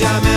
escúchame.